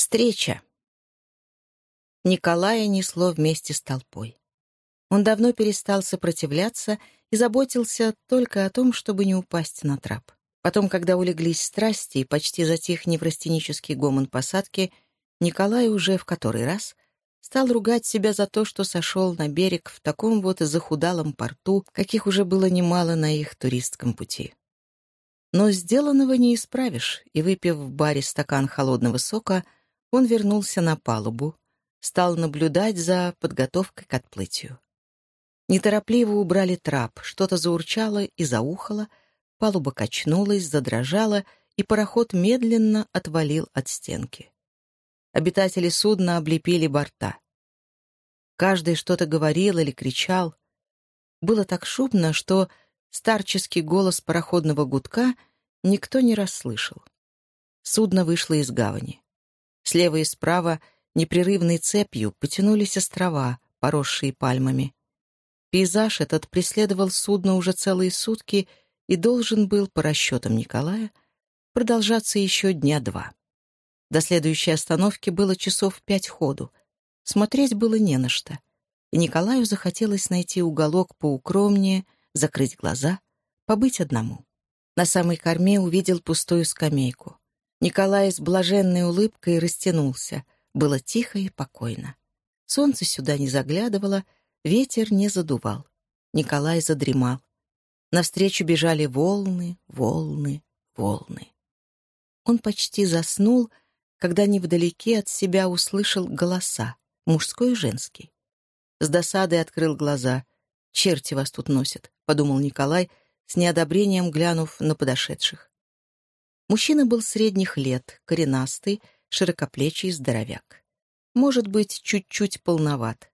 Встреча. Николая несло вместе с толпой. Он давно перестал сопротивляться и заботился только о том, чтобы не упасть на трап. Потом, когда улеглись страсти и почти затих неврастенический гомон посадки, Николай уже в который раз стал ругать себя за то, что сошел на берег в таком вот захудалом порту, каких уже было немало на их туристском пути. Но сделанного не исправишь, и, выпив в баре стакан холодного сока, он вернулся на палубу, стал наблюдать за подготовкой к отплытию. Неторопливо убрали трап, что-то заурчало и заухало, палуба качнулась, задрожала, и пароход медленно отвалил от стенки. Обитатели судна облепили борта. Каждый что-то говорил или кричал. Было так шумно, что старческий голос пароходного гудка никто не расслышал. Судно вышло из гавани. Слева и справа непрерывной цепью потянулись острова, поросшие пальмами. Пейзаж этот преследовал судно уже целые сутки и должен был, по расчетам Николая, продолжаться еще дня два. До следующей остановки было часов пять ходу. Смотреть было не на что. И Николаю захотелось найти уголок поукромнее, закрыть глаза, побыть одному. На самой корме увидел пустую скамейку. Николай с блаженной улыбкой растянулся. Было тихо и покойно. Солнце сюда не заглядывало, ветер не задувал. Николай задремал. Навстречу бежали волны, волны, волны. Он почти заснул, когда невдалеке от себя услышал голоса, мужской и женский. С досадой открыл глаза. «Черти вас тут носят», — подумал Николай, с неодобрением глянув на подошедших. Мужчина был средних лет, коренастый, широкоплечий здоровяк. Может быть, чуть-чуть полноват.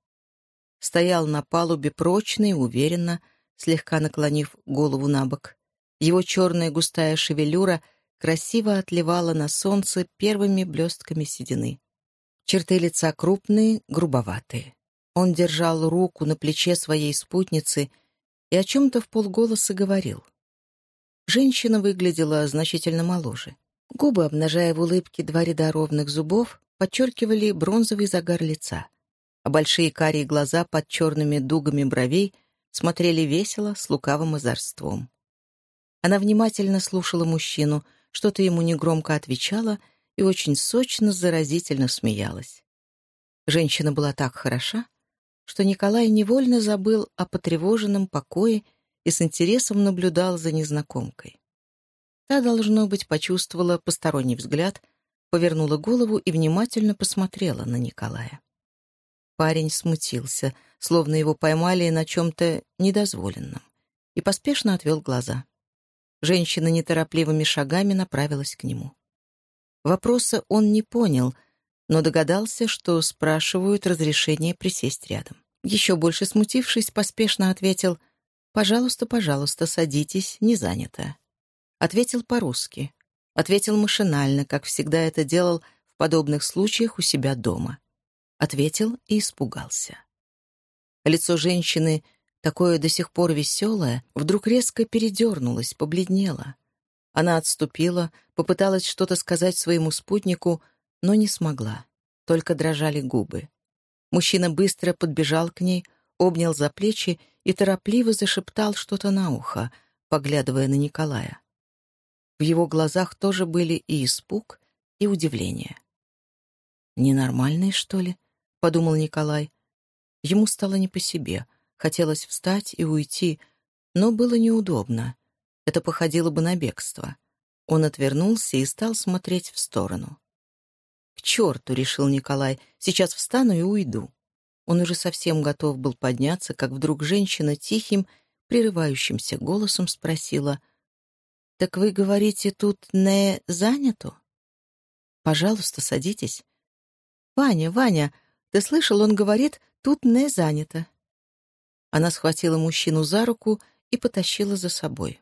Стоял на палубе прочно и уверенно, слегка наклонив голову на бок. Его черная густая шевелюра красиво отливала на солнце первыми блестками седины. Черты лица крупные, грубоватые. Он держал руку на плече своей спутницы и о чем-то в полголоса говорил — Женщина выглядела значительно моложе. Губы, обнажая в улыбке два ряда ровных зубов, подчеркивали бронзовый загар лица, а большие карие глаза под черными дугами бровей смотрели весело, с лукавым озорством. Она внимательно слушала мужчину, что-то ему негромко отвечала и очень сочно, заразительно смеялась. Женщина была так хороша, что Николай невольно забыл о потревоженном покое и с интересом наблюдал за незнакомкой. Та, должно быть, почувствовала посторонний взгляд, повернула голову и внимательно посмотрела на Николая. Парень смутился, словно его поймали на чем-то недозволенном, и поспешно отвел глаза. Женщина неторопливыми шагами направилась к нему. Вопроса он не понял, но догадался, что спрашивают разрешение присесть рядом. Еще больше смутившись, поспешно ответил — «Пожалуйста, пожалуйста, садитесь, не занято». Ответил по-русски. Ответил машинально, как всегда это делал в подобных случаях у себя дома. Ответил и испугался. Лицо женщины, такое до сих пор веселое, вдруг резко передернулось, побледнело. Она отступила, попыталась что-то сказать своему спутнику, но не смогла. Только дрожали губы. Мужчина быстро подбежал к ней, обнял за плечи и торопливо зашептал что-то на ухо, поглядывая на Николая. В его глазах тоже были и испуг, и удивление. «Ненормальный, что ли?» — подумал Николай. Ему стало не по себе. Хотелось встать и уйти, но было неудобно. Это походило бы на бегство. Он отвернулся и стал смотреть в сторону. «К черту!» — решил Николай. «Сейчас встану и уйду». Он уже совсем готов был подняться, как вдруг женщина тихим, прерывающимся голосом спросила, «Так вы говорите, тут не занято?» «Пожалуйста, садитесь». «Ваня, Ваня, ты слышал, он говорит, тут не занято». Она схватила мужчину за руку и потащила за собой.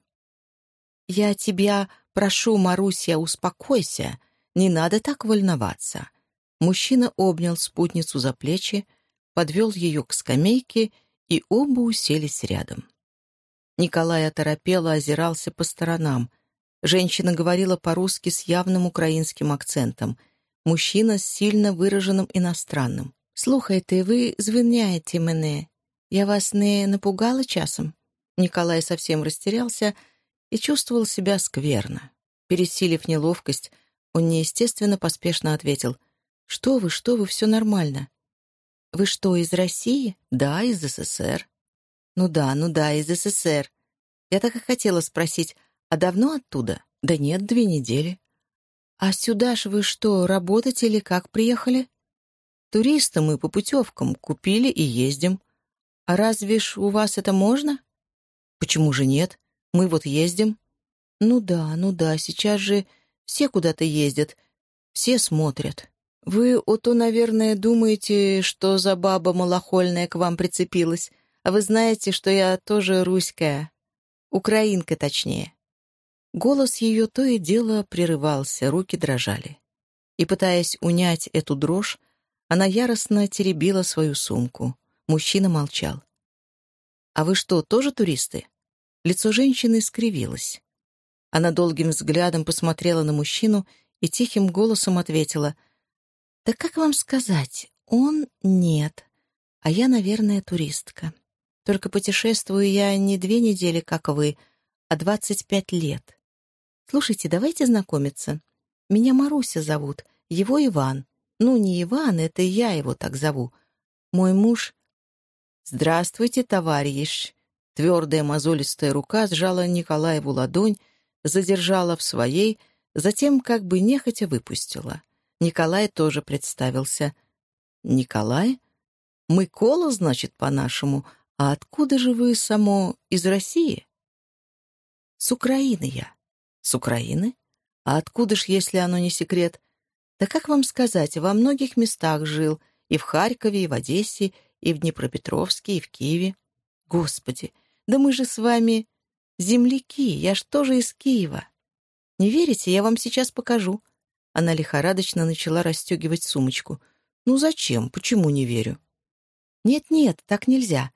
«Я тебя прошу, Маруся, успокойся, не надо так волноваться». Мужчина обнял спутницу за плечи, подвел ее к скамейке, и оба уселись рядом. Николай оторопело озирался по сторонам. Женщина говорила по-русски с явным украинским акцентом. Мужчина с сильно выраженным иностранным. «Слухайте, ви звиняєте мене. Я вас не напугала часом?» Николай совсем растерялся и чувствовал себя скверно. Пересилив неловкость, он неестественно поспешно ответил. «Что вы, что вы, все нормально». «Вы что, из России?» «Да, из СССР». «Ну да, ну да, из СССР. Я так и хотела спросить, а давно оттуда?» «Да нет, две недели». «А сюда ж вы что, работать или как приехали?» «Туристы мы по путевкам, купили и ездим. А разве ж у вас это можно?» «Почему же нет? Мы вот ездим». «Ну да, ну да, сейчас же все куда-то ездят, все смотрят. Вы, ото, наверное, думаете, что за баба малохольная к вам прицепилась, а вы знаете, что я тоже русская, украинка точнее». Голос ее то и дело прерывался, руки дрожали. И, пытаясь унять эту дрожь, она яростно теребила свою сумку. Мужчина молчал. «А вы что, тоже туристы?» Лицо женщины скривилось. Она долгим взглядом посмотрела на мужчину и тихим голосом ответила. «Да как вам сказать? Он нет. А я, наверное, туристка. Только путешествую я не две недели, как вы, а двадцать пять лет. Слушайте, давайте знакомиться. Меня Маруся зовут, его Иван. Ну, не Иван, это я его так зову. Мой муж... «Здравствуйте, товарищ!» Твердая мозолистая рука сжала Николаеву ладонь, задержала в своей, затем как бы нехотя выпустила. Николай тоже представился. «Николай? Мыкола, значит, по-нашему. А откуда же вы само из России?» «С Украины я». «С Украины? А откуда ж, если оно не секрет?» «Да как вам сказать, во многих местах жил, и в Харькове, и в Одессе, и в Днепропетровске, и в Киеве. Господи, да мы же с вами земляки, я ж тоже из Киева. Не верите, я вам сейчас покажу». Она лихорадочно начала расстегивать сумочку. «Ну зачем? Почему не верю?» «Нет-нет, так нельзя.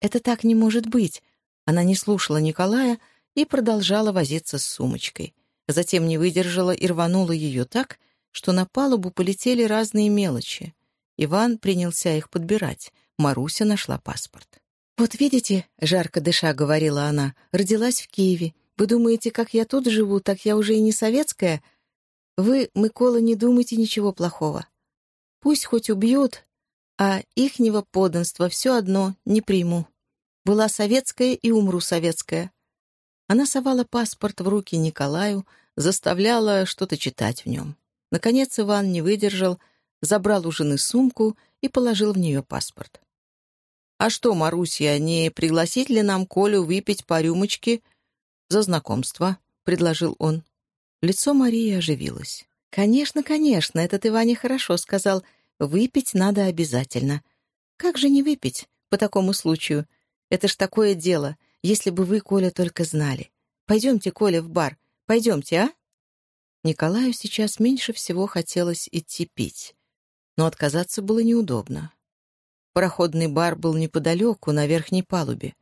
Это так не может быть». Она не слушала Николая и продолжала возиться с сумочкой. Затем не выдержала и рванула ее так, что на палубу полетели разные мелочи. Иван принялся их подбирать. Маруся нашла паспорт. «Вот видите», — жарко дыша говорила она, — «родилась в Киеве. Вы думаете, как я тут живу, так я уже и не советская? Вы, Микола, не думайте ничего плохого. Пусть хоть убьют, а ихнего подданства все одно не приму. Была советская и умру советская». Она совала паспорт в руки Николаю, заставляла что-то читать в нем. Наконец Иван не выдержал, забрал у жены сумку и положил в нее паспорт. «А что, Марусья, не пригласить ли нам Колю выпить по рюмочке за знакомство?» — предложил он. Лицо Марии оживилось. «Конечно, конечно, этот Иване хорошо сказал. Выпить надо обязательно. Как же не выпить по такому случаю? Это ж такое дело, если бы вы, Коля, только знали. Пойдемте, Коля, в бар. Пойдемте, а?» Николаю сейчас меньше всего хотелось идти пить, но отказаться было неудобно. Пароходный бар был неподалеку, на верхней палубе.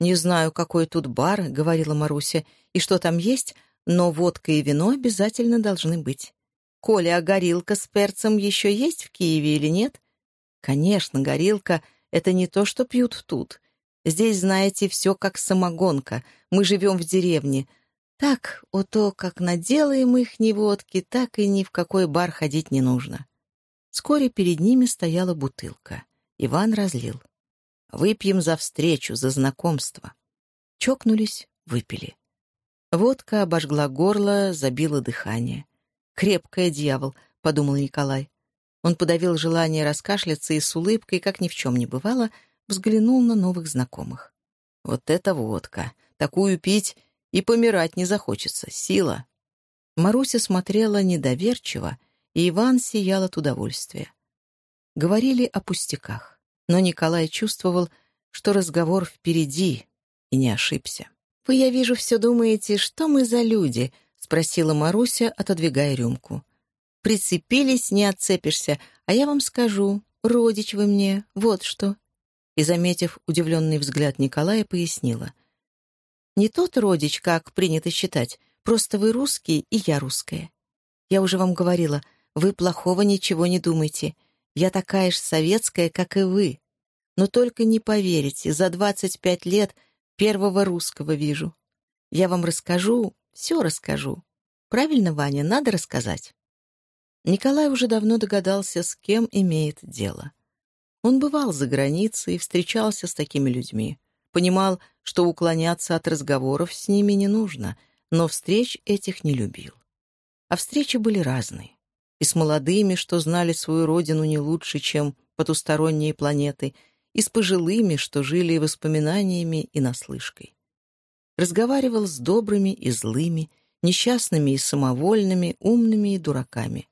«Не знаю, какой тут бар», — говорила Маруся, — «и что там есть, но водка и вино обязательно должны быть. Коля, а горилка с перцем еще есть в Киеве или нет?» «Конечно, горилка — это не то, что пьют тут. Здесь, знаете, все как самогонка. Мы живем в деревне. Так, о то, как наделаем их ни водки, так и ни в какой бар ходить не нужно». Вскоре перед ними стояла бутылка — Иван разлил. «Выпьем за встречу, за знакомство». Чокнулись, выпили. Водка обожгла горло, забила дыхание. «Крепкая дьявол», — подумал Николай. Он подавил желание раскашляться и с улыбкой, как ни в чем не бывало, взглянул на новых знакомых. «Вот это водка! Такую пить и помирать не захочется. Сила!» Маруся смотрела недоверчиво, и Иван сиял от удовольствия. Говорили о пустяках, но Николай чувствовал, что разговор впереди, и не ошибся. «Вы, я вижу, все думаете, что мы за люди?» — спросила Маруся, отодвигая рюмку. «Прицепились, не отцепишься, а я вам скажу, родич вы мне, вот что». И, заметив удивленный взгляд Николая, пояснила. «Не тот родич, как принято считать, просто вы русский, и я русская. Я уже вам говорила, Вы плохого ничего не думайте. Я такая же советская, как и вы. Но только не поверите, за 25 лет первого русского вижу. Я вам расскажу, все расскажу. Правильно, Ваня, надо рассказать. Николай уже давно догадался, с кем имеет дело. Он бывал за границей и встречался с такими людьми. Понимал, что уклоняться от разговоров с ними не нужно, но встреч этих не любил. А встречи были разные. И с молодыми, что знали свою родину не лучше, чем потусторонние планеты, и с пожилыми, что жили воспоминаниями и наслышкой. Разговаривал с добрыми и злыми, несчастными и самовольными, умными и дураками.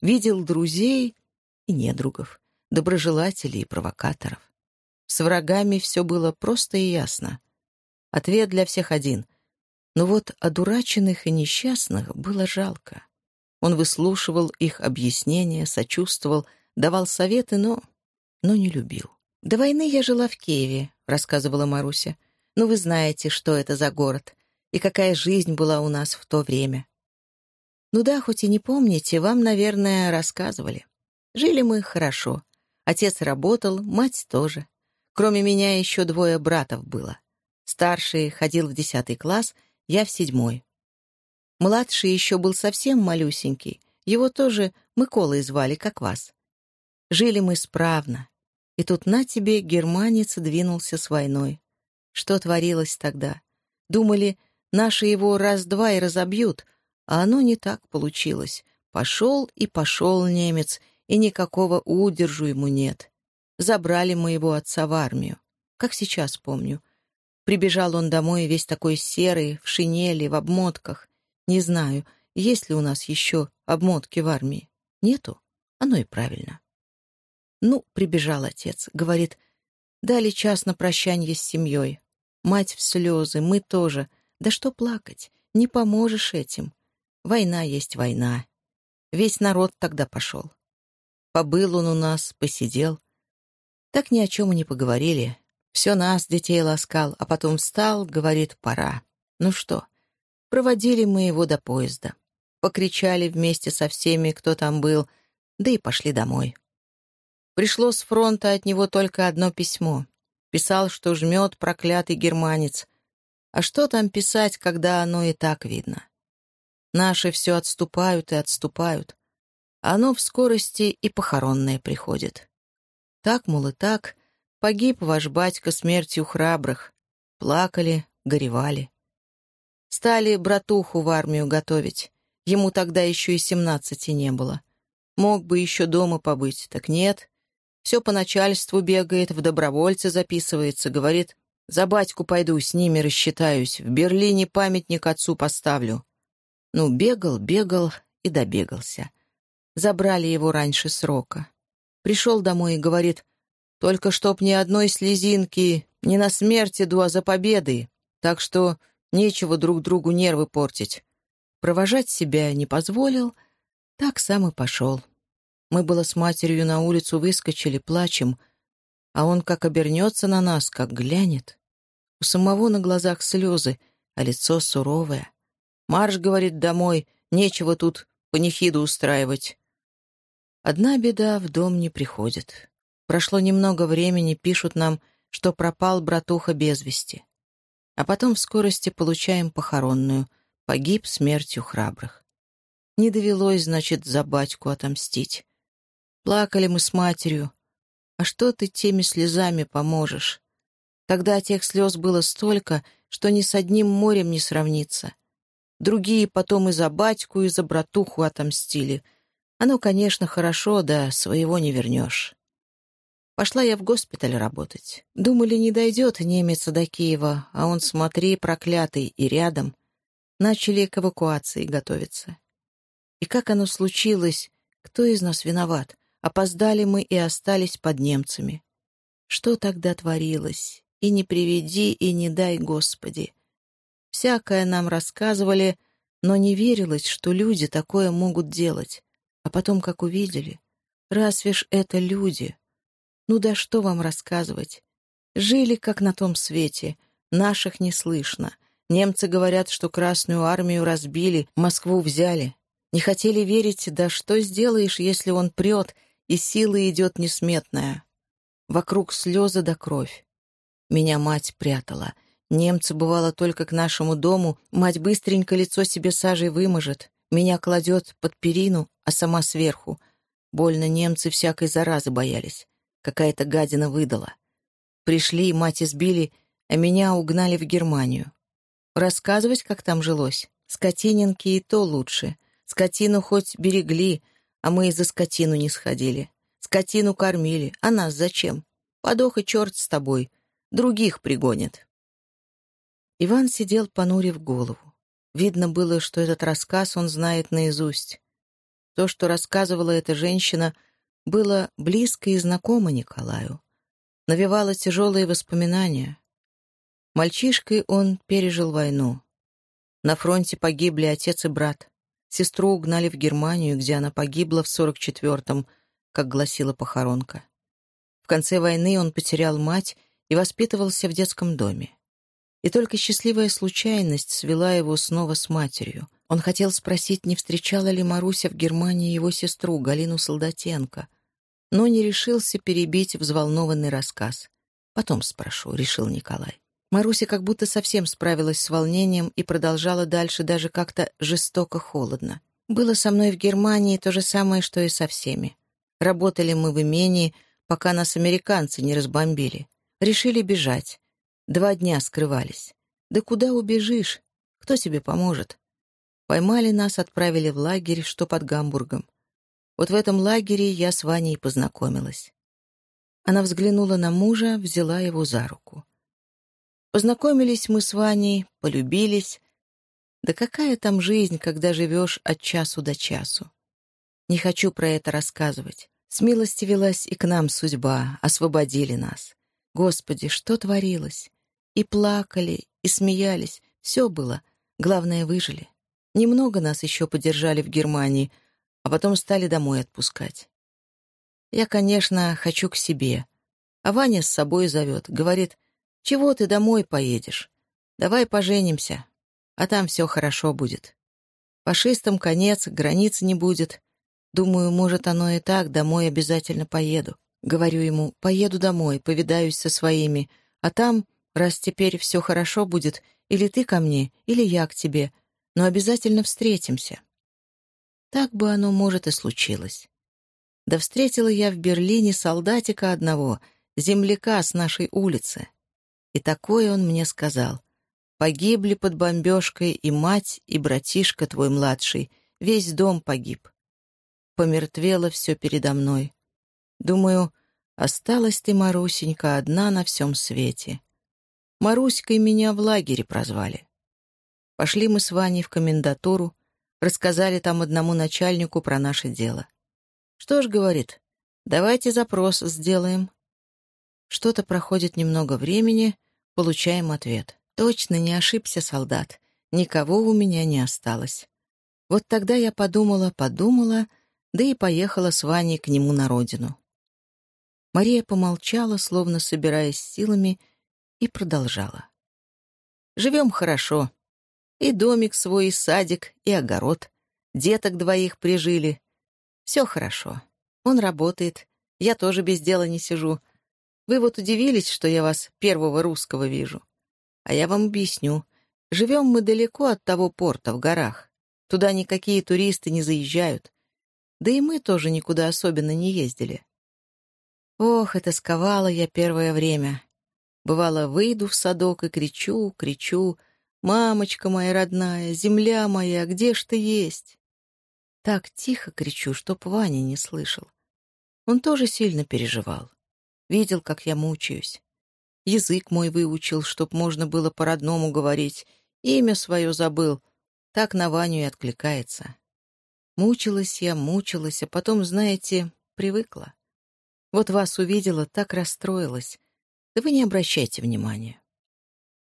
Видел друзей и недругов, доброжелателей и провокаторов. С врагами все было просто и ясно. Ответ для всех один. Но вот одураченных и несчастных было жалко. Он выслушивал их объяснения, сочувствовал, давал советы, но... но не любил. «До войны я жила в Киеве», — рассказывала Маруся. «Ну, вы знаете, что это за город, и какая жизнь была у нас в то время». «Ну да, хоть и не помните, вам, наверное, рассказывали. Жили мы хорошо. Отец работал, мать тоже. Кроме меня еще двое братов было. Старший ходил в десятый класс, я в седьмой. Младший еще был совсем малюсенький. Его тоже Миколой звали, как вас. Жили мы справно. И тут на тебе германец двинулся с войной. Что творилось тогда? Думали, наши его раз-два и разобьют, а оно не так получилось. Пошел и пошел немец, и никакого удержу ему нет. Забрали моего отца в армию. Как сейчас помню. Прибежал он домой весь такой серый, в шинели, в обмотках. Не знаю, есть ли у нас еще обмотки в армии. Нету? Оно и правильно. Ну, прибежал отец. Говорит, дали час на прощанье с семьей. Мать в слезы, мы тоже. Да что плакать? Не поможешь этим. Война есть война. Весь народ тогда пошел. Побыл он у нас, посидел. Так ни о чем и не поговорили. Все нас, детей, ласкал, а потом встал, говорит, пора. Ну что, Проводили мы его до поезда. Покричали вместе со всеми, кто там был, да и пошли домой. Пришло с фронта от него только одно письмо. Писал, что жмет проклятый германец. А что там писать, когда оно и так видно? Наши все отступают и отступают. Оно в скорости и похоронное приходит. Так, мол, и так, погиб ваш батька смертью храбрых. Плакали, горевали. Стали братуху в армию готовить. Ему тогда еще и семнадцати не было. Мог бы еще дома побыть, так нет. Все по начальству бегает, в добровольцы записывается, говорит, за батьку пойду, с ними рассчитаюсь, в Берлине памятник отцу поставлю. Ну, бегал, бегал и добегался. Забрали его раньше срока. Пришел домой и говорит, только чтоб ни одной слезинки, не на смерть иду, а за победы. Так что Нечего друг другу нервы портить. Провожать себя не позволил, так сам и пошел. Мы было с матерью на улицу выскочили, плачем, а он как обернется на нас, как глянет. У самого на глазах слезы, а лицо суровое. «Марш, — говорит, — домой, нечего тут панихиду устраивать». Одна беда в дом не приходит. Прошло немного времени, пишут нам, что пропал братуха без вести а потом в скорости получаем похоронную. Погиб смертью храбрых. Не довелось, значит, за батьку отомстить. Плакали мы с матерью. А что ты теми слезами поможешь? Тогда тех слез было столько, что ни с одним морем не сравнится. Другие потом и за батьку, и за братуху отомстили. Оно, конечно, хорошо, да своего не вернешь. Пошла я в госпиталь работать. Думали, не дойдет немец до Киева, а он, смотри, проклятый, и рядом. Начали к эвакуации готовиться. И как оно случилось, кто из нас виноват? Опоздали мы и остались под немцами. Что тогда творилось? И не приведи, и не дай, Господи. Всякое нам рассказывали, но не верилось, что люди такое могут делать. А потом, как увидели, разве ж это люди? Ну да что вам рассказывать? Жили, как на том свете. Наших не слышно. Немцы говорят, что Красную армию разбили, Москву взяли. Не хотели верить, да что сделаешь, если он прет, и сила идет несметная. Вокруг слезы да кровь. Меня мать прятала. Немцы, бывало, только к нашему дому, мать быстренько лицо себе сажей выможет, меня кладет под перину, а сама сверху. Больно немцы всякой заразы боялись. Какая-то гадина выдала. Пришли, мать избили, а меня угнали в Германию. Рассказывать, как там жилось? Скотининки и то лучше. Скотину хоть берегли, а мы из-за скотину не сходили. Скотину кормили, а нас зачем? Подох и черт с тобой. Других пригонят. Иван сидел, понурив голову. Видно было, что этот рассказ он знает наизусть. То, что рассказывала эта женщина, было близко и знакомо Николаю. Навевало тяжелые воспоминания. Мальчишкой он пережил войну. На фронте погибли отец и брат. Сестру угнали в Германию, где она погибла в 44-м, как гласила похоронка. В конце войны он потерял мать и воспитывался в детском доме. И только счастливая случайность свела его снова с матерью. Он хотел спросить, не встречала ли Маруся в Германии его сестру, Галину Солдатенко, но не решился перебить взволнованный рассказ. «Потом спрошу», — решил Николай. Маруся как будто совсем справилась с волнением и продолжала дальше даже как-то жестоко холодно. «Было со мной в Германии то же самое, что и со всеми. Работали мы в имении, пока нас американцы не разбомбили. Решили бежать. Два дня скрывались. Да куда убежишь? Кто тебе поможет? Поймали нас, отправили в лагерь, что под Гамбургом. Вот в этом лагере я с Ваней познакомилась. Она взглянула на мужа, взяла его за руку. Познакомились мы с Ваней, полюбились. Да какая там жизнь, когда живешь от часу до часу? Не хочу про это рассказывать. С милости велась и к нам судьба, освободили нас. Господи, что творилось? И плакали, и смеялись. Все было. Главное, выжили. Немного нас еще подержали в Германии, а потом стали домой отпускать. Я, конечно, хочу к себе. А Ваня с собой зовет. Говорит, чего ты домой поедешь? Давай поженимся, а там все хорошо будет. Фашистам конец, границ не будет. Думаю, может, оно и так, домой обязательно поеду. Говорю ему, поеду домой, повидаюсь со своими, а там раз теперь все хорошо будет, или ты ко мне, или я к тебе, но обязательно встретимся. Так бы оно, может, и случилось. Да встретила я в Берлине солдатика одного, земляка с нашей улицы. И такое он мне сказал. Погибли под бомбежкой и мать, и братишка твой младший, весь дом погиб. Помертвело все передо мной. Думаю, осталась ты, Марусенька, одна на всем свете. Маруськой меня в лагере прозвали. Пошли мы с Ваней в комендатуру, рассказали там одному начальнику про наше дело. Что ж, говорит, давайте запрос сделаем. Что-то проходит немного времени, получаем ответ. Точно не ошибся солдат, никого у меня не осталось. Вот тогда я подумала, подумала, да и поехала с Ваней к нему на родину. Мария помолчала, словно собираясь силами, и продолжала. «Живем хорошо. И домик свой, и садик, и огород. Деток двоих прижили. Все хорошо. Он работает. Я тоже без дела не сижу. Вы вот удивились, что я вас первого русского вижу. А я вам объясню. Живем мы далеко от того порта, в горах. Туда никакие туристы не заезжают. Да и мы тоже никуда особенно не ездили. Ох, это сковало я первое время. Бывало, выйду в садок и кричу, кричу, «Мамочка моя родная, земля моя, где ж ты есть?» Так тихо кричу, чтоб Ваня не слышал. Он тоже сильно переживал. Видел, как я мучаюсь. Язык мой выучил, чтоб можно было по-родному говорить. Имя свое забыл. Так на Ваню и откликается. Мучилась я, мучилась, а потом, знаете, привыкла. Вот вас увидела, так расстроилась. Да вы не обращайте внимания.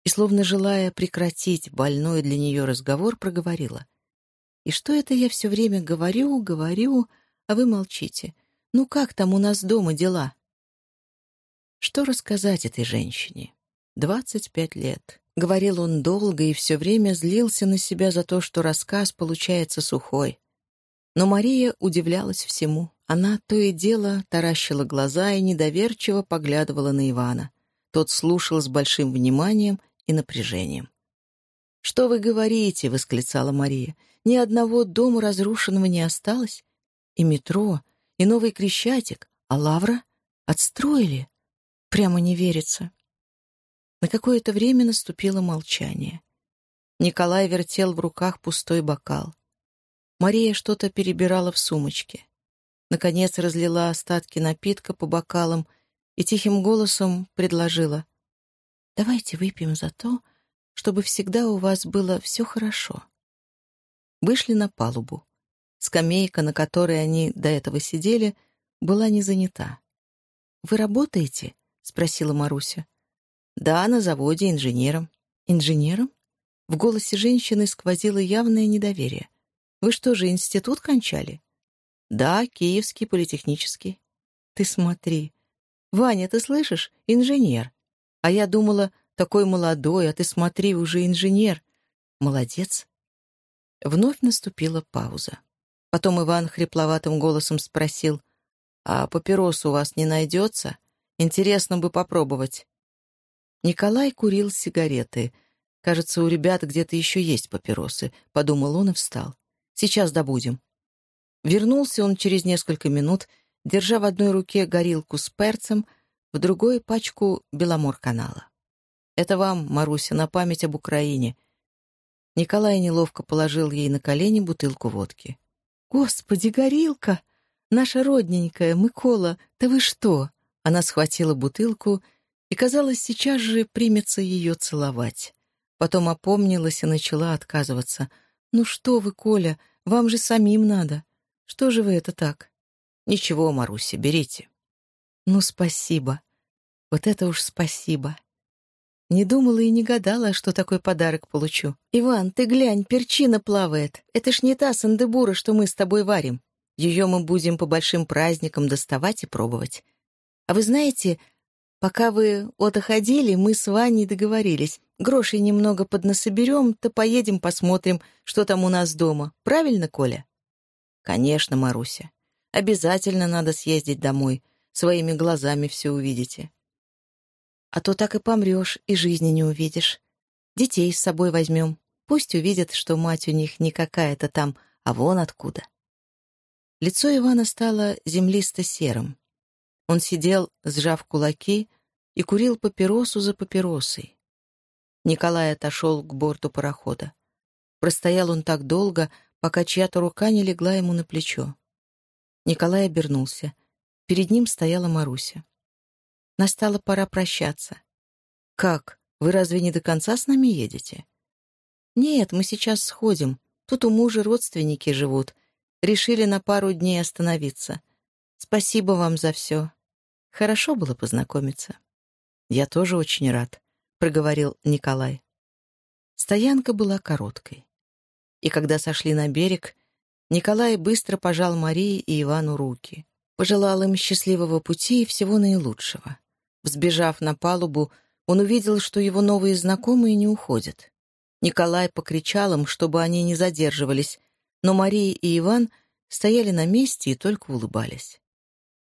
И, словно желая прекратить больной для нее разговор, проговорила. И что это я все время говорю, говорю, а вы молчите? Ну как там у нас дома дела? Что рассказать этой женщине? Двадцать пять лет. Говорил он долго и все время злился на себя за то, что рассказ получается сухой. Но Мария удивлялась всему. Она то и дело таращила глаза и недоверчиво поглядывала на Ивана. Тот слушал с большим вниманием и напряжением. «Что вы говорите?» — восклицала Мария. «Ни одного дома разрушенного не осталось. И метро, и новый Крещатик, а Лавра отстроили. Прямо не верится». На какое-то время наступило молчание. Николай вертел в руках пустой бокал. Мария что-то перебирала в сумочке. Наконец разлила остатки напитка по бокалам и тихим голосом предложила. «Давайте выпьем за то, чтобы всегда у вас было все хорошо». Вышли на палубу. Скамейка, на которой они до этого сидели, была не занята. «Вы работаете?» — спросила Маруся. «Да, на заводе инженером». «Инженером?» В голосе женщины сквозило явное недоверие. «Вы что же, институт кончали?» «Да, Киевский политехнический». «Ты смотри. Ваня, ты слышишь? Инженер. А я думала, такой молодой, а ты смотри, уже инженер. Молодец». Вновь наступила пауза. Потом Иван хрипловатым голосом спросил, «А папирос у вас не найдется? Интересно бы попробовать». Николай курил сигареты — Кажется, у ребят где-то еще есть папиросы, — подумал он и встал. Сейчас добудем. Вернулся он через несколько минут, держа в одной руке горилку с перцем, в другой — пачку Беломор-канала. «Это вам, Маруся, на память об Украине». Николай неловко положил ей на колени бутылку водки. «Господи, горилка! Наша родненькая, Микола, да вы что?» Она схватила бутылку и, казалось, сейчас же примется ее целовать. Потом опомнилась и начала отказываться. «Ну что вы, Коля, вам же самим надо. Что же вы это так?» «Ничего, Маруся, берите». «Ну, спасибо. Вот это уж спасибо». Не думала и не гадала, что такой подарок получу. «Иван, ты глянь, перчина плавает. Это ж не та сандебура, что мы с тобой варим. Ее мы будем по большим праздникам доставать и пробовать. А вы знаете, пока вы отоходили, мы с Ваней договорились. Грошей немного поднасоберем, то поедем посмотрим, что там у нас дома. Правильно, Коля? Конечно, Маруся. Обязательно надо съездить домой. Своими глазами все увидите. А то так и помрешь, и жизни не увидишь. Детей с собой возьмем. Пусть увидят, что мать у них не какая-то там, а вон откуда. Лицо Ивана стало землисто-серым. Он сидел, сжав кулаки, и курил папиросу за папиросой. Николай отошел к борту парохода. Простоял он так долго, пока чья-то рука не легла ему на плечо. Николай обернулся. Перед ним стояла Маруся. Настала пора прощаться. «Как? Вы разве не до конца с нами едете?» «Нет, мы сейчас сходим. Тут у мужа родственники живут. Решили на пару дней остановиться. Спасибо вам за все. Хорошо было познакомиться». «Я тоже очень рад», — проговорил Николай. Стоянка была короткой. И когда сошли на берег, Николай быстро пожал Марии и Ивану руки. Пожелал им счастливого пути и всего наилучшего. Взбежав на палубу, он увидел, что его новые знакомые не уходят. Николай покричал им, чтобы они не задерживались, но Мария и Иван стояли на месте и только улыбались.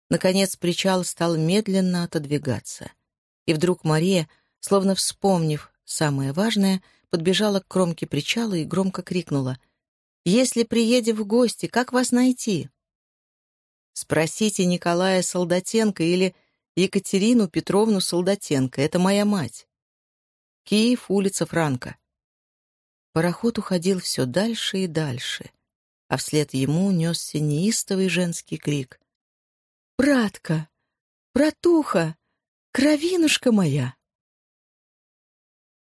Наконец причал стал медленно отодвигаться. И вдруг Мария — Словно вспомнив самое важное, подбежала к кромке причала и громко крикнула. «Если приедем в гости, как вас найти?» «Спросите Николая Солдатенко или Екатерину Петровну Солдатенко. Это моя мать. Киев, улица Франка». Пароход уходил все дальше и дальше, а вслед ему несся неистовый женский крик. «Братка! Братуха! Кровинушка моя!»